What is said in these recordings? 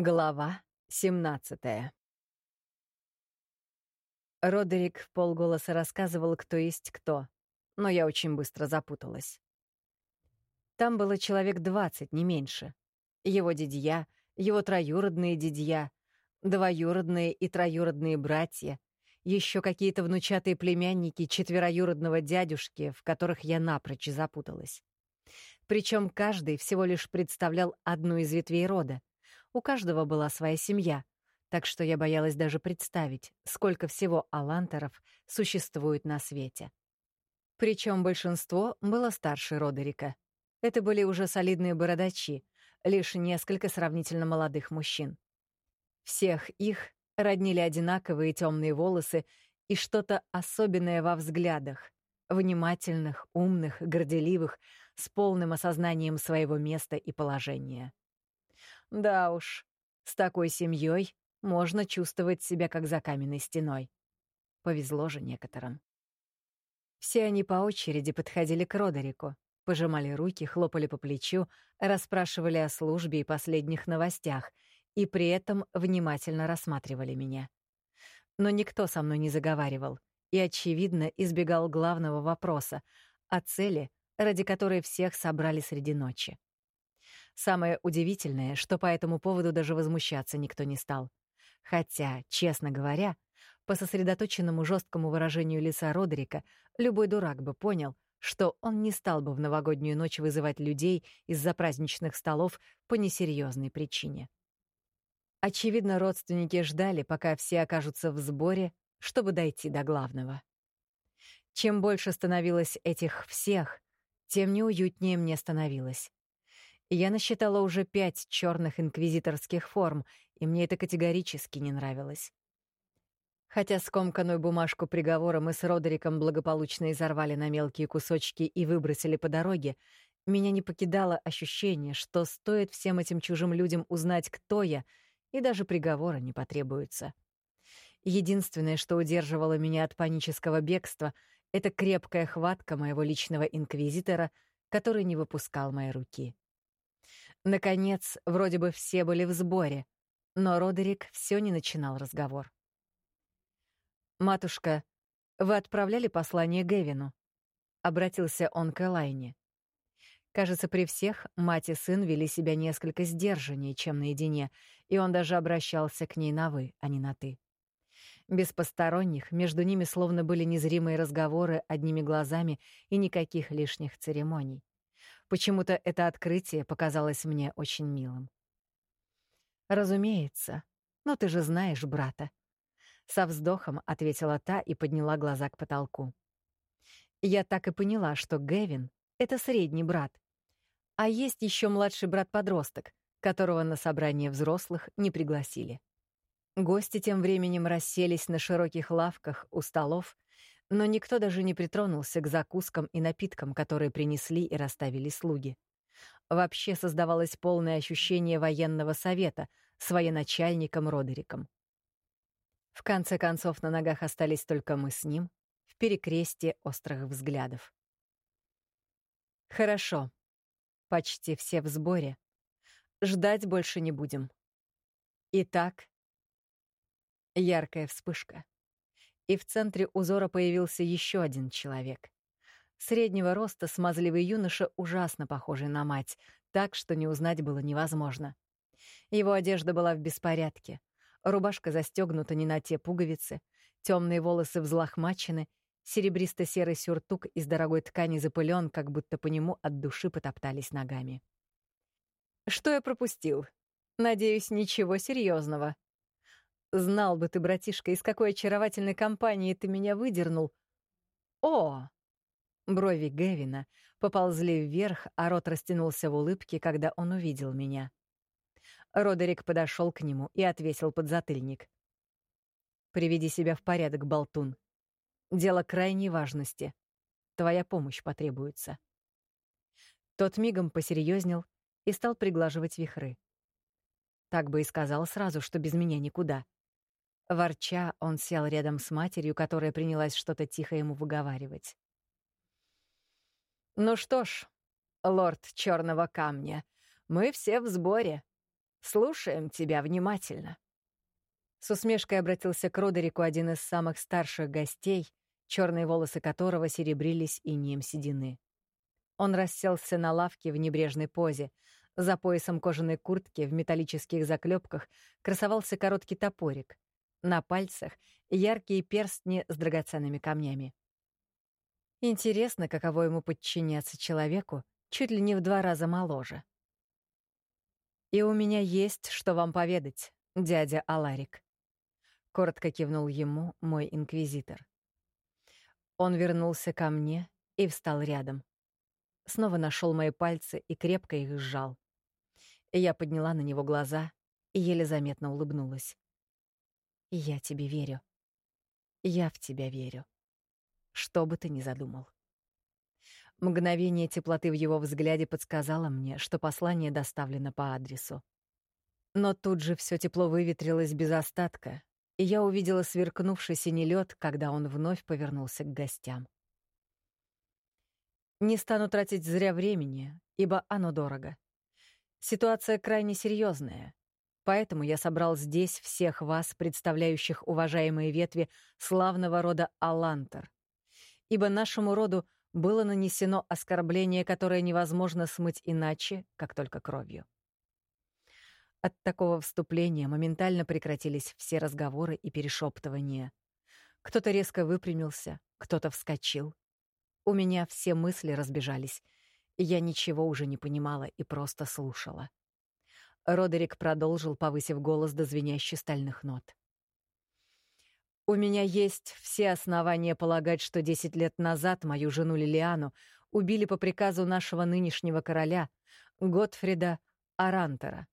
Глава 17 Родерик полголоса рассказывал, кто есть кто, но я очень быстро запуталась. Там было человек двадцать, не меньше. Его дядья, его троюродные дядья, двоюродные и троюродные братья, еще какие-то внучатые племянники четвероюродного дядюшки, в которых я напрочь запуталась. Причем каждый всего лишь представлял одну из ветвей рода, у каждого была своя семья, так что я боялась даже представить, сколько всего алантеров существует на свете. Причем большинство было старше Родерика. Это были уже солидные бородачи, лишь несколько сравнительно молодых мужчин. Всех их роднили одинаковые темные волосы и что-то особенное во взглядах, внимательных, умных, горделивых, с полным осознанием своего места и положения. Да уж, с такой семьей можно чувствовать себя как за каменной стеной. Повезло же некоторым. Все они по очереди подходили к Родерику, пожимали руки, хлопали по плечу, расспрашивали о службе и последних новостях, и при этом внимательно рассматривали меня. Но никто со мной не заговаривал и, очевидно, избегал главного вопроса — о цели, ради которой всех собрали среди ночи. Самое удивительное, что по этому поводу даже возмущаться никто не стал. Хотя, честно говоря, по сосредоточенному жесткому выражению лица Родерика, любой дурак бы понял, что он не стал бы в новогоднюю ночь вызывать людей из-за праздничных столов по несерьезной причине. Очевидно, родственники ждали, пока все окажутся в сборе, чтобы дойти до главного. Чем больше становилось этих всех, тем неуютнее мне становилось. Я насчитала уже пять черных инквизиторских форм, и мне это категорически не нравилось. Хотя скомканную бумажку приговора мы с Родериком благополучно изорвали на мелкие кусочки и выбросили по дороге, меня не покидало ощущение, что стоит всем этим чужим людям узнать, кто я, и даже приговора не потребуется. Единственное, что удерживало меня от панического бегства, это крепкая хватка моего личного инквизитора, который не выпускал мои руки. Наконец, вроде бы все были в сборе, но Родерик все не начинал разговор. «Матушка, вы отправляли послание Гевину?» — обратился он к Элайне. Кажется, при всех мать и сын вели себя несколько сдержаннее, чем наедине, и он даже обращался к ней на «вы», а не на «ты». Без посторонних между ними словно были незримые разговоры одними глазами и никаких лишних церемоний. Почему-то это открытие показалось мне очень милым. «Разумеется. Но ты же знаешь брата». Со вздохом ответила та и подняла глаза к потолку. Я так и поняла, что Гэвин — это средний брат. А есть еще младший брат-подросток, которого на собрание взрослых не пригласили. Гости тем временем расселись на широких лавках у столов, но никто даже не притронулся к закускам и напиткам, которые принесли и расставили слуги. Вообще создавалось полное ощущение военного совета с военачальником Родериком. В конце концов, на ногах остались только мы с ним, в перекрестие острых взглядов. «Хорошо. Почти все в сборе. Ждать больше не будем. Итак...» Яркая вспышка и в центре узора появился еще один человек. Среднего роста смазливый юноша, ужасно похожий на мать, так что не узнать было невозможно. Его одежда была в беспорядке. Рубашка застегнута не на те пуговицы, темные волосы взлохмачены, серебристо-серый сюртук из дорогой ткани запылен, как будто по нему от души потоптались ногами. «Что я пропустил? Надеюсь, ничего серьезного, Знал бы ты, братишка, из какой очаровательной компании ты меня выдернул. О! Брови Гевина поползли вверх, а рот растянулся в улыбке, когда он увидел меня. Родерик подошел к нему и отвесил подзатыльник. «Приведи себя в порядок, болтун. Дело крайней важности. Твоя помощь потребуется». Тот мигом посерьезнел и стал приглаживать вихры. Так бы и сказал сразу, что без меня никуда. Ворча, он сел рядом с матерью, которая принялась что-то тихо ему выговаривать. «Ну что ж, лорд Черного Камня, мы все в сборе. Слушаем тебя внимательно». С усмешкой обратился к Родерику один из самых старших гостей, черные волосы которого серебрились инеем седины. Он расселся на лавке в небрежной позе. За поясом кожаной куртки в металлических заклепках красовался короткий топорик. На пальцах — яркие перстни с драгоценными камнями. Интересно, каково ему подчиняться человеку, чуть ли не в два раза моложе. «И у меня есть, что вам поведать, дядя Аларик», — коротко кивнул ему мой инквизитор. Он вернулся ко мне и встал рядом. Снова нашел мои пальцы и крепко их сжал. Я подняла на него глаза и еле заметно улыбнулась. «Я тебе верю. Я в тебя верю. Что бы ты ни задумал». Мгновение теплоты в его взгляде подсказало мне, что послание доставлено по адресу. Но тут же все тепло выветрилось без остатка, и я увидела сверкнувший синий лед, когда он вновь повернулся к гостям. Не стану тратить зря времени, ибо оно дорого. Ситуация крайне серьезная, поэтому я собрал здесь всех вас, представляющих уважаемые ветви славного рода Алантер, ибо нашему роду было нанесено оскорбление, которое невозможно смыть иначе, как только кровью. От такого вступления моментально прекратились все разговоры и перешептывания. Кто-то резко выпрямился, кто-то вскочил. У меня все мысли разбежались, я ничего уже не понимала и просто слушала. Родерик продолжил, повысив голос до звенящей стальных нот. «У меня есть все основания полагать, что десять лет назад мою жену Лилиану убили по приказу нашего нынешнего короля, Готфрида Арантера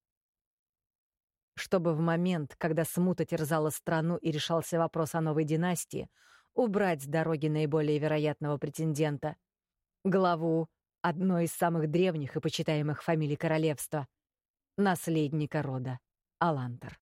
чтобы в момент, когда смута терзала страну и решался вопрос о новой династии, убрать с дороги наиболее вероятного претендента, главу одной из самых древних и почитаемых фамилий королевства, наследника рода Алантер.